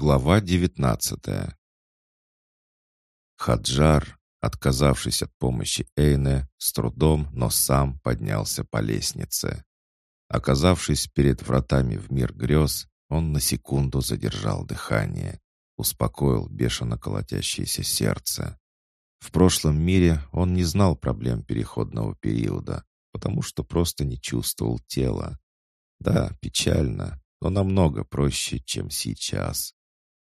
Глава девятнадцатая Хаджар, отказавшись от помощи Эйне, с трудом, но сам поднялся по лестнице. Оказавшись перед вратами в мир грез, он на секунду задержал дыхание, успокоил бешено колотящееся сердце. В прошлом мире он не знал проблем переходного периода, потому что просто не чувствовал тела. Да, печально, но намного проще, чем сейчас.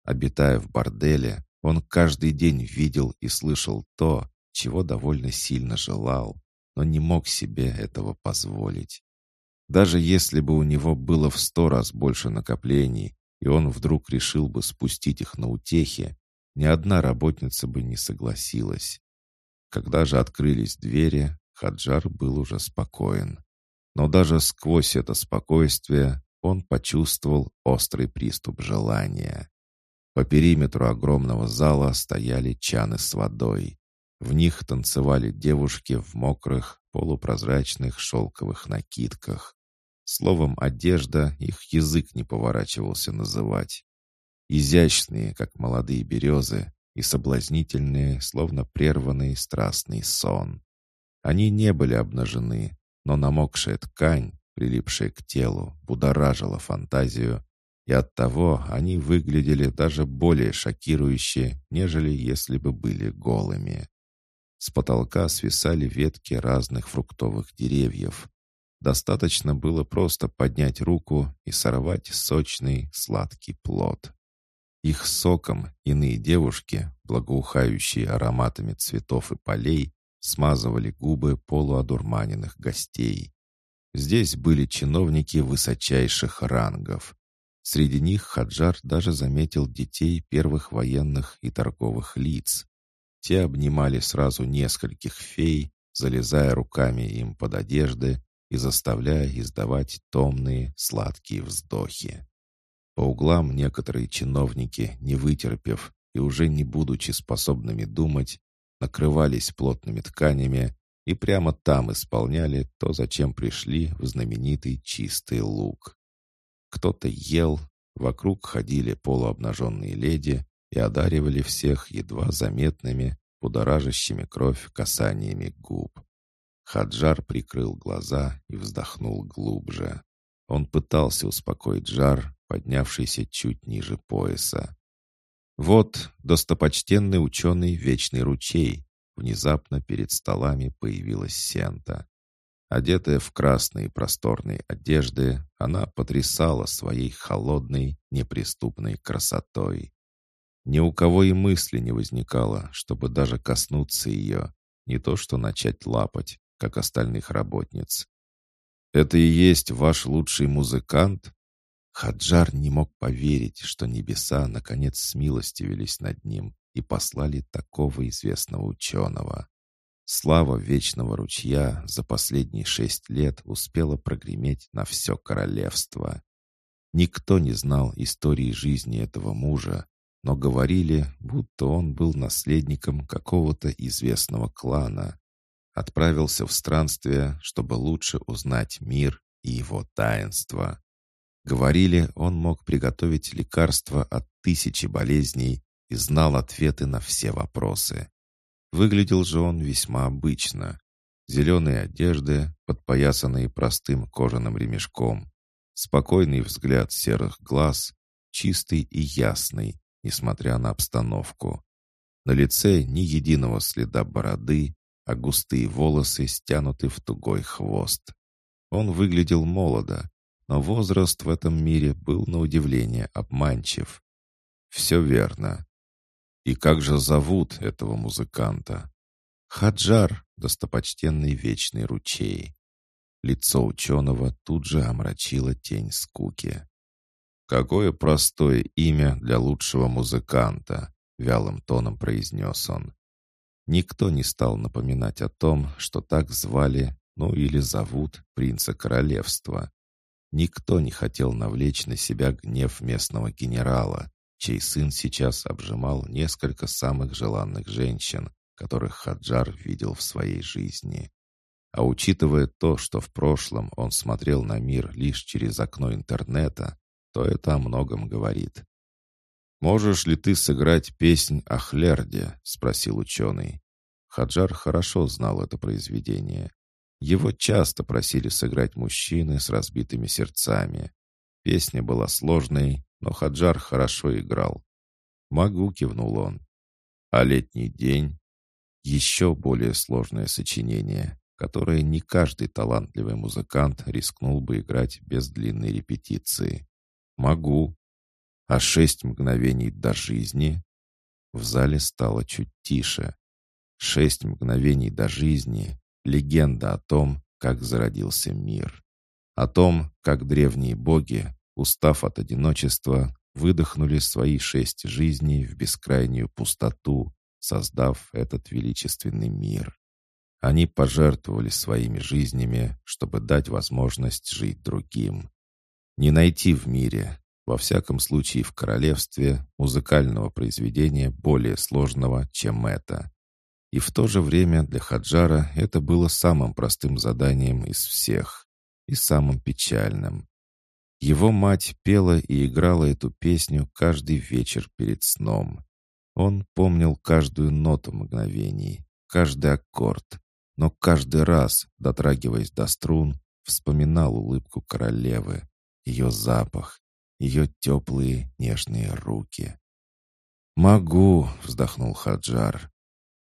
Обитая в борделе, он каждый день видел и слышал то, чего довольно сильно желал, но не мог себе этого позволить. Даже если бы у него было в сто раз больше накоплений, и он вдруг решил бы спустить их на утехи, ни одна работница бы не согласилась. Когда же открылись двери, Хаджар был уже спокоен. Но даже сквозь это спокойствие он почувствовал острый приступ желания. По периметру огромного зала стояли чаны с водой. В них танцевали девушки в мокрых, полупрозрачных шелковых накидках. Словом, одежда их язык не поворачивался называть. Изящные, как молодые березы, и соблазнительные, словно прерванный страстный сон. Они не были обнажены, но намокшая ткань, прилипшая к телу, будоражила фантазию и оттого они выглядели даже более шокирующе, нежели если бы были голыми. С потолка свисали ветки разных фруктовых деревьев. Достаточно было просто поднять руку и сорвать сочный, сладкий плод. Их соком иные девушки, благоухающие ароматами цветов и полей, смазывали губы полуодурманенных гостей. Здесь были чиновники высочайших рангов. Среди них Хаджар даже заметил детей первых военных и торговых лиц. Те обнимали сразу нескольких фей, залезая руками им под одежды и заставляя издавать томные, сладкие вздохи. По углам некоторые чиновники, не вытерпев и уже не будучи способными думать, накрывались плотными тканями и прямо там исполняли то, зачем пришли в знаменитый чистый лук. Кто-то ел, вокруг ходили полуобнаженные леди и одаривали всех едва заметными, будоражащими кровь касаниями губ. Хаджар прикрыл глаза и вздохнул глубже. Он пытался успокоить жар, поднявшийся чуть ниже пояса. Вот достопочтенный ученый Вечный Ручей. Внезапно перед столами появилась Сента. Одетая в красные просторные одежды, она потрясала своей холодной, неприступной красотой. Ни у кого и мысли не возникало, чтобы даже коснуться ее, не то что начать лапать, как остальных работниц. «Это и есть ваш лучший музыкант?» Хаджар не мог поверить, что небеса наконец смилостивились над ним и послали такого известного ученого. Слава Вечного Ручья за последние шесть лет успела прогреметь на все королевство. Никто не знал истории жизни этого мужа, но говорили, будто он был наследником какого-то известного клана. Отправился в странствие, чтобы лучше узнать мир и его таинство. Говорили, он мог приготовить лекарства от тысячи болезней и знал ответы на все вопросы. Выглядел же он весьма обычно. Зеленые одежды, подпоясанные простым кожаным ремешком. Спокойный взгляд серых глаз, чистый и ясный, несмотря на обстановку. На лице ни единого следа бороды, а густые волосы стянуты в тугой хвост. Он выглядел молодо, но возраст в этом мире был на удивление обманчив. Все верно. И как же зовут этого музыканта? Хаджар, достопочтенный вечный ручей. Лицо ученого тут же омрачило тень скуки. «Какое простое имя для лучшего музыканта!» — вялым тоном произнес он. Никто не стал напоминать о том, что так звали, ну или зовут принца королевства. Никто не хотел навлечь на себя гнев местного генерала, чей сын сейчас обжимал несколько самых желанных женщин, которых Хаджар видел в своей жизни. А учитывая то, что в прошлом он смотрел на мир лишь через окно интернета, то это о многом говорит. «Можешь ли ты сыграть песнь о Хлерде?» — спросил ученый. Хаджар хорошо знал это произведение. Его часто просили сыграть мужчины с разбитыми сердцами. Песня была сложной, но Хаджар хорошо играл. «Могу», — кивнул он. «А летний день?» Еще более сложное сочинение, которое не каждый талантливый музыкант рискнул бы играть без длинной репетиции. «Могу». «А шесть мгновений до жизни?» В зале стало чуть тише. «Шесть мгновений до жизни» — легенда о том, как зародился мир. О том, как древние боги, устав от одиночества, выдохнули свои шесть жизней в бескрайнюю пустоту, создав этот величественный мир. Они пожертвовали своими жизнями, чтобы дать возможность жить другим. Не найти в мире, во всяком случае в королевстве, музыкального произведения более сложного, чем это. И в то же время для Хаджара это было самым простым заданием из всех и самым печальным. Его мать пела и играла эту песню каждый вечер перед сном. Он помнил каждую ноту мгновений, каждый аккорд, но каждый раз, дотрагиваясь до струн, вспоминал улыбку королевы, ее запах, ее теплые нежные руки. «Могу», — вздохнул Хаджар.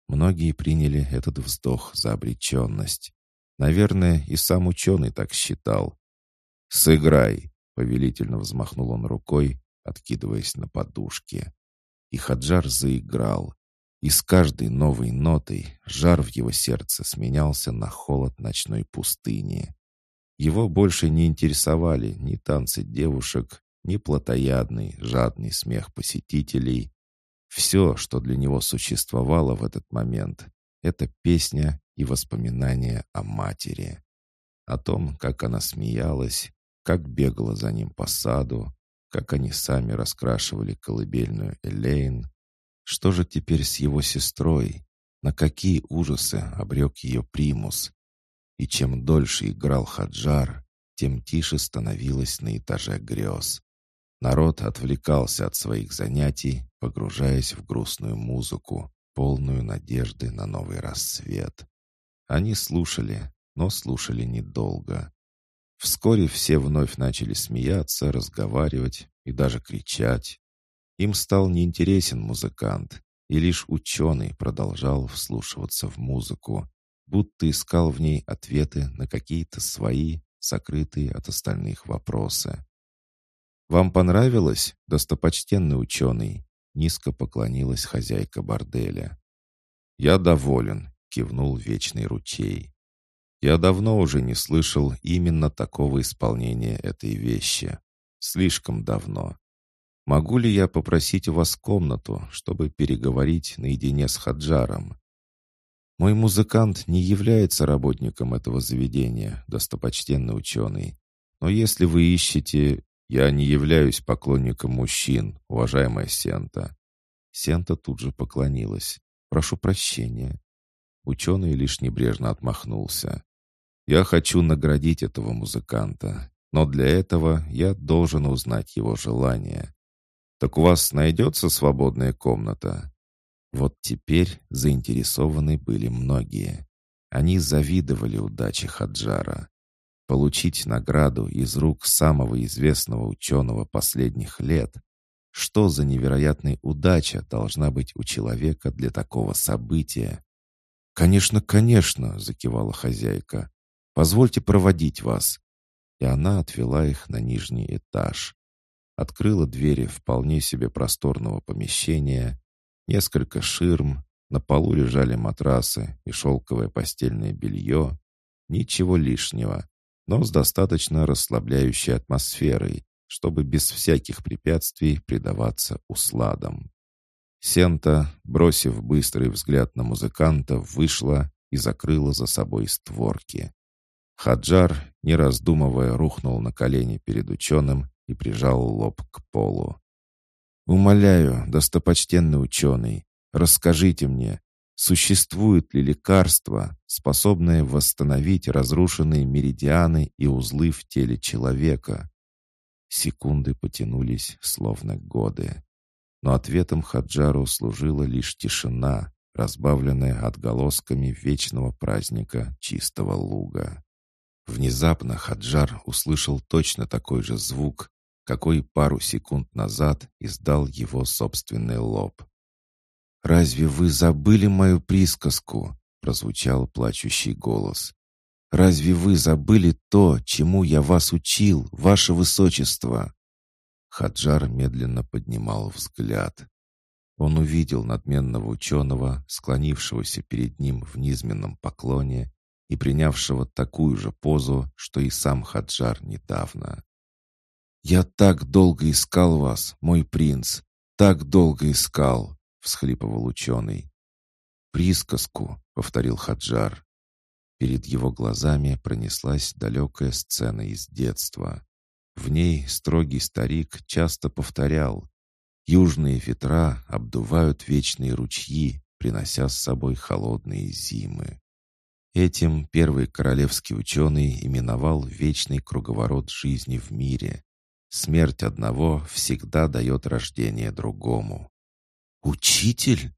Многие приняли этот вздох за обреченность. Наверное, и сам ученый так считал. «Сыграй», Повелительно взмахнул он рукой, откидываясь на подушке. И Хаджар заиграл. И с каждой новой нотой жар в его сердце сменялся на холод ночной пустыни. Его больше не интересовали ни танцы девушек, ни плотоядный, жадный смех посетителей. Все, что для него существовало в этот момент, это песня и воспоминания о матери. О том, как она смеялась, как бегала за ним по саду, как они сами раскрашивали колыбельную Элейн. Что же теперь с его сестрой? На какие ужасы обрек ее примус? И чем дольше играл Хаджар, тем тише становилось на этаже грез. Народ отвлекался от своих занятий, погружаясь в грустную музыку, полную надежды на новый рассвет. Они слушали, но слушали недолго. Вскоре все вновь начали смеяться, разговаривать и даже кричать. Им стал неинтересен музыкант, и лишь ученый продолжал вслушиваться в музыку, будто искал в ней ответы на какие-то свои, сокрытые от остальных вопросы. «Вам понравилось, достопочтенный ученый?» Низко поклонилась хозяйка борделя. «Я доволен», — кивнул вечный ручей. Я давно уже не слышал именно такого исполнения этой вещи. Слишком давно. Могу ли я попросить у вас комнату, чтобы переговорить наедине с Хаджаром? Мой музыкант не является работником этого заведения, достопочтенный ученый. Но если вы ищете... Я не являюсь поклонником мужчин, уважаемая Сента. Сента тут же поклонилась. Прошу прощения. Ученый лишь небрежно отмахнулся. «Я хочу наградить этого музыканта, но для этого я должен узнать его желание. Так у вас найдется свободная комната?» Вот теперь заинтересованы были многие. Они завидовали удаче Хаджара. Получить награду из рук самого известного ученого последних лет — что за невероятная удача должна быть у человека для такого события? «Конечно, конечно!» — закивала хозяйка. «Позвольте проводить вас». И она отвела их на нижний этаж. Открыла двери вполне себе просторного помещения. Несколько ширм, на полу лежали матрасы и шелковое постельное белье. Ничего лишнего, но с достаточно расслабляющей атмосферой, чтобы без всяких препятствий предаваться усладам. Сента, бросив быстрый взгляд на музыканта, вышла и закрыла за собой створки. Хаджар, не раздумывая, рухнул на колени перед ученым и прижал лоб к полу. «Умоляю, достопочтенный ученый, расскажите мне, существует ли лекарство, способное восстановить разрушенные меридианы и узлы в теле человека?» Секунды потянулись, словно годы. Но ответом Хаджару служила лишь тишина, разбавленная отголосками вечного праздника чистого луга. Внезапно Хаджар услышал точно такой же звук, какой пару секунд назад издал его собственный лоб. «Разве вы забыли мою присказку?» — прозвучал плачущий голос. «Разве вы забыли то, чему я вас учил, ваше высочество?» Хаджар медленно поднимал взгляд. Он увидел надменного ученого, склонившегося перед ним в низменном поклоне и принявшего такую же позу, что и сам Хаджар недавно. «Я так долго искал вас, мой принц, так долго искал!» — всхлипывал ученый. «Присказку», — повторил Хаджар. Перед его глазами пронеслась далекая сцена из детства. В ней строгий старик часто повторял «Южные ветра обдувают вечные ручьи, принося с собой холодные зимы». Этим первый королевский ученый именовал вечный круговорот жизни в мире. Смерть одного всегда дает рождение другому. «Учитель?»